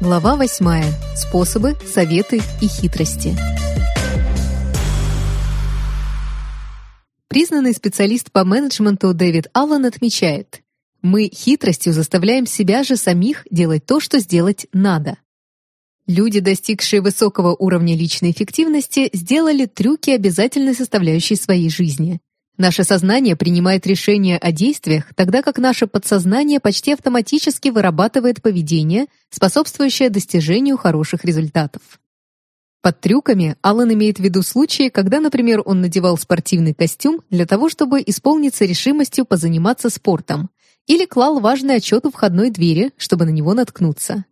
Глава 8. Способы, советы и хитрости. Признанный специалист по менеджменту Дэвид Аллен отмечает, мы хитростью заставляем себя же самих делать то, что сделать надо. Люди, достигшие высокого уровня личной эффективности, сделали трюки обязательной составляющей своей жизни. Наше сознание принимает решения о действиях, тогда как наше подсознание почти автоматически вырабатывает поведение, способствующее достижению хороших результатов. Под трюками Аллан имеет в виду случаи, когда, например, он надевал спортивный костюм для того, чтобы исполниться решимостью позаниматься спортом, или клал важный отчет у входной двери, чтобы на него наткнуться.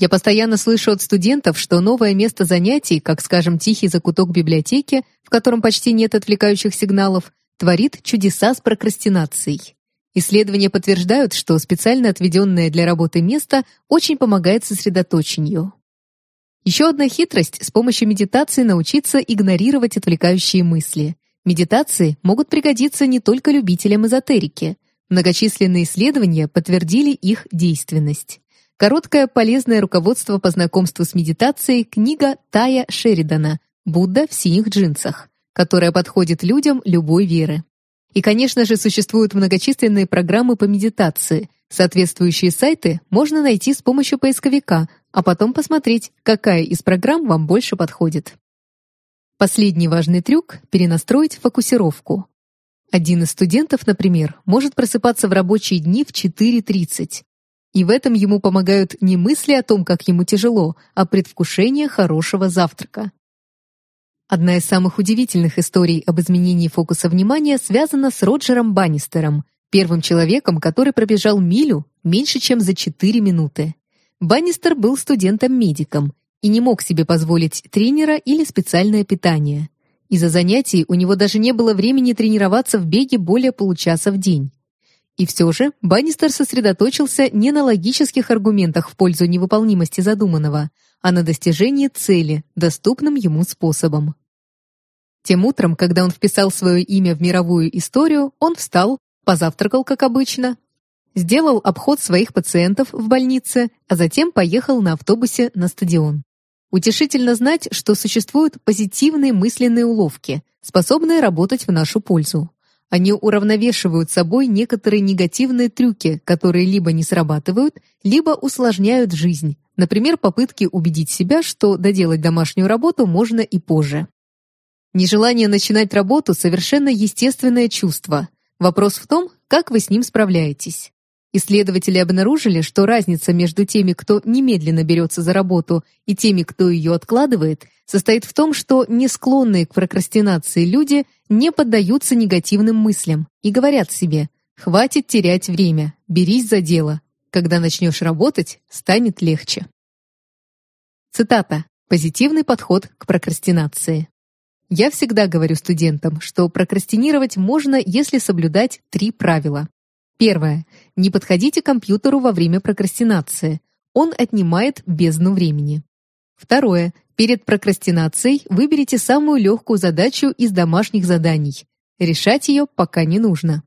Я постоянно слышу от студентов, что новое место занятий, как, скажем, тихий закуток библиотеки, в котором почти нет отвлекающих сигналов, творит чудеса с прокрастинацией. Исследования подтверждают, что специально отведенное для работы место очень помогает сосредоточению. Еще одна хитрость – с помощью медитации научиться игнорировать отвлекающие мысли. Медитации могут пригодиться не только любителям эзотерики. Многочисленные исследования подтвердили их действенность. Короткое полезное руководство по знакомству с медитацией книга Тая Шеридана «Будда в синих джинсах» которая подходит людям любой веры. И, конечно же, существуют многочисленные программы по медитации. Соответствующие сайты можно найти с помощью поисковика, а потом посмотреть, какая из программ вам больше подходит. Последний важный трюк — перенастроить фокусировку. Один из студентов, например, может просыпаться в рабочие дни в 4.30. И в этом ему помогают не мысли о том, как ему тяжело, а предвкушение хорошего завтрака. Одна из самых удивительных историй об изменении фокуса внимания связана с Роджером Баннистером, первым человеком, который пробежал милю меньше, чем за 4 минуты. Баннистер был студентом-медиком и не мог себе позволить тренера или специальное питание. Из-за занятий у него даже не было времени тренироваться в беге более получаса в день. И все же Баннистер сосредоточился не на логических аргументах в пользу невыполнимости задуманного, а на достижении цели, доступным ему способом. Тем утром, когда он вписал свое имя в мировую историю, он встал, позавтракал, как обычно, сделал обход своих пациентов в больнице, а затем поехал на автобусе на стадион. Утешительно знать, что существуют позитивные мысленные уловки, способные работать в нашу пользу. Они уравновешивают собой некоторые негативные трюки, которые либо не срабатывают, либо усложняют жизнь, например, попытки убедить себя, что доделать домашнюю работу можно и позже. Нежелание начинать работу – совершенно естественное чувство. Вопрос в том, как вы с ним справляетесь. Исследователи обнаружили, что разница между теми, кто немедленно берется за работу, и теми, кто ее откладывает, состоит в том, что не склонные к прокрастинации люди не поддаются негативным мыслям и говорят себе «хватит терять время, берись за дело. Когда начнешь работать, станет легче». Цитата. Позитивный подход к прокрастинации. Я всегда говорю студентам, что прокрастинировать можно, если соблюдать три правила. Первое. Не подходите к компьютеру во время прокрастинации. Он отнимает бездну времени. Второе. Перед прокрастинацией выберите самую легкую задачу из домашних заданий. Решать ее пока не нужно.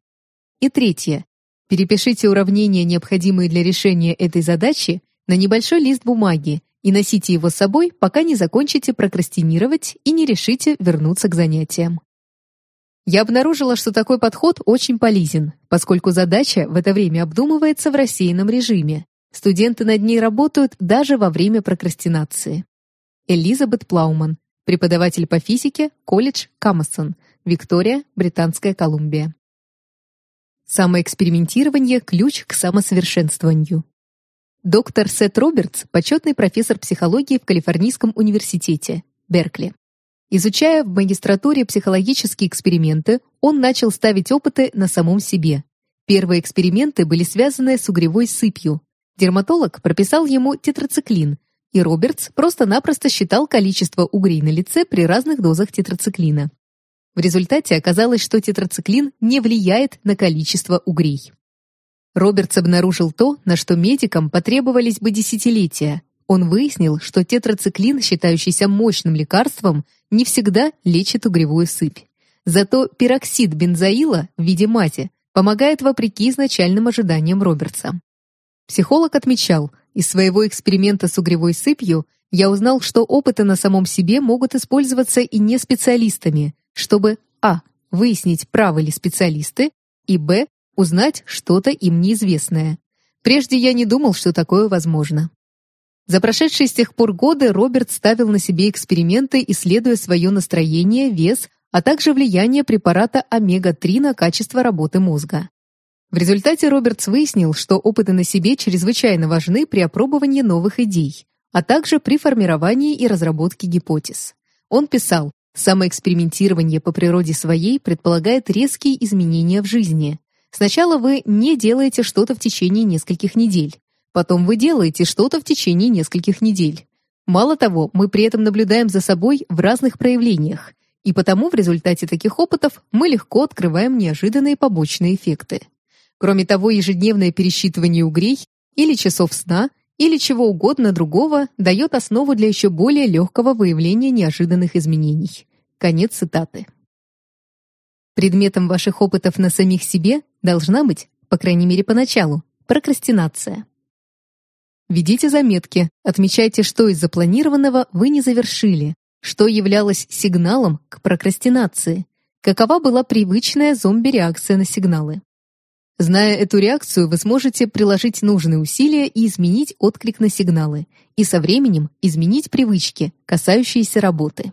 И третье. Перепишите уравнения, необходимые для решения этой задачи, на небольшой лист бумаги и носите его с собой, пока не закончите прокрастинировать и не решите вернуться к занятиям. Я обнаружила, что такой подход очень полезен, поскольку задача в это время обдумывается в рассеянном режиме. Студенты над ней работают даже во время прокрастинации. Элизабет Плауман, преподаватель по физике, колледж Камасон, Виктория, Британская Колумбия. Самоэкспериментирование – ключ к самосовершенствованию. Доктор Сет Робертс – почетный профессор психологии в Калифорнийском университете, Беркли. Изучая в магистратуре психологические эксперименты, он начал ставить опыты на самом себе. Первые эксперименты были связаны с угревой сыпью. Дерматолог прописал ему тетрациклин, и Робертс просто-напросто считал количество угрей на лице при разных дозах тетрациклина. В результате оказалось, что тетрациклин не влияет на количество угрей. Робертс обнаружил то, на что медикам потребовались бы десятилетия. Он выяснил, что тетрациклин, считающийся мощным лекарством, не всегда лечит угревую сыпь. Зато пироксид бензоила в виде мати помогает вопреки изначальным ожиданиям Робертса. Психолог отмечал, Из своего эксперимента с угревой сыпью я узнал, что опыты на самом себе могут использоваться и не специалистами, чтобы а. выяснить, правы ли специалисты, и б. узнать что-то им неизвестное. Прежде я не думал, что такое возможно. За прошедшие с тех пор годы Роберт ставил на себе эксперименты, исследуя свое настроение, вес, а также влияние препарата омега-3 на качество работы мозга. В результате Робертс выяснил, что опыты на себе чрезвычайно важны при опробовании новых идей, а также при формировании и разработке гипотез. Он писал, самоэкспериментирование по природе своей предполагает резкие изменения в жизни. Сначала вы не делаете что-то в течение нескольких недель, потом вы делаете что-то в течение нескольких недель. Мало того, мы при этом наблюдаем за собой в разных проявлениях, и потому в результате таких опытов мы легко открываем неожиданные побочные эффекты. Кроме того, ежедневное пересчитывание угрей или часов сна – или чего угодно другого дает основу для еще более легкого выявления неожиданных изменений. Конец цитаты. Предметом ваших опытов на самих себе должна быть, по крайней мере поначалу, прокрастинация. Ведите заметки, отмечайте, что из запланированного вы не завершили, что являлось сигналом к прокрастинации, какова была привычная зомби-реакция на сигналы. Зная эту реакцию, вы сможете приложить нужные усилия и изменить отклик на сигналы, и со временем изменить привычки, касающиеся работы.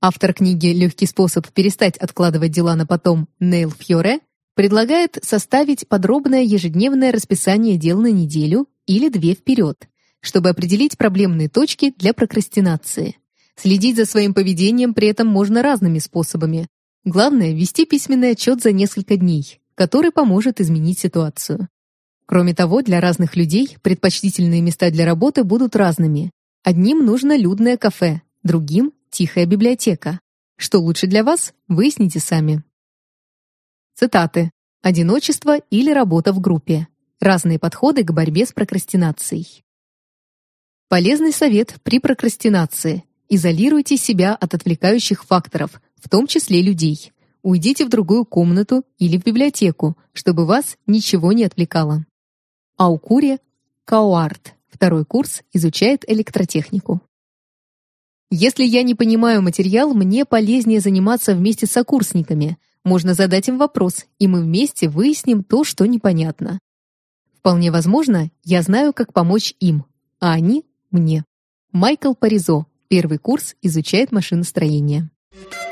Автор книги «Легкий способ перестать откладывать дела на потом» Нейл Фьоре предлагает составить подробное ежедневное расписание дел на неделю или две вперед, чтобы определить проблемные точки для прокрастинации. Следить за своим поведением при этом можно разными способами. Главное – вести письменный отчет за несколько дней, который поможет изменить ситуацию. Кроме того, для разных людей предпочтительные места для работы будут разными. Одним нужно людное кафе, другим — тихая библиотека. Что лучше для вас, выясните сами. Цитаты. Одиночество или работа в группе. Разные подходы к борьбе с прокрастинацией. Полезный совет при прокрастинации. Изолируйте себя от отвлекающих факторов, в том числе людей. Уйдите в другую комнату или в библиотеку, чтобы вас ничего не отвлекало. Аукуре Кауарт. Второй курс изучает электротехнику. Если я не понимаю материал, мне полезнее заниматься вместе с сокурсниками. Можно задать им вопрос, и мы вместе выясним то, что непонятно. Вполне возможно, я знаю, как помочь им, а они — мне. Майкл Паризо. Первый курс изучает машиностроение. Thank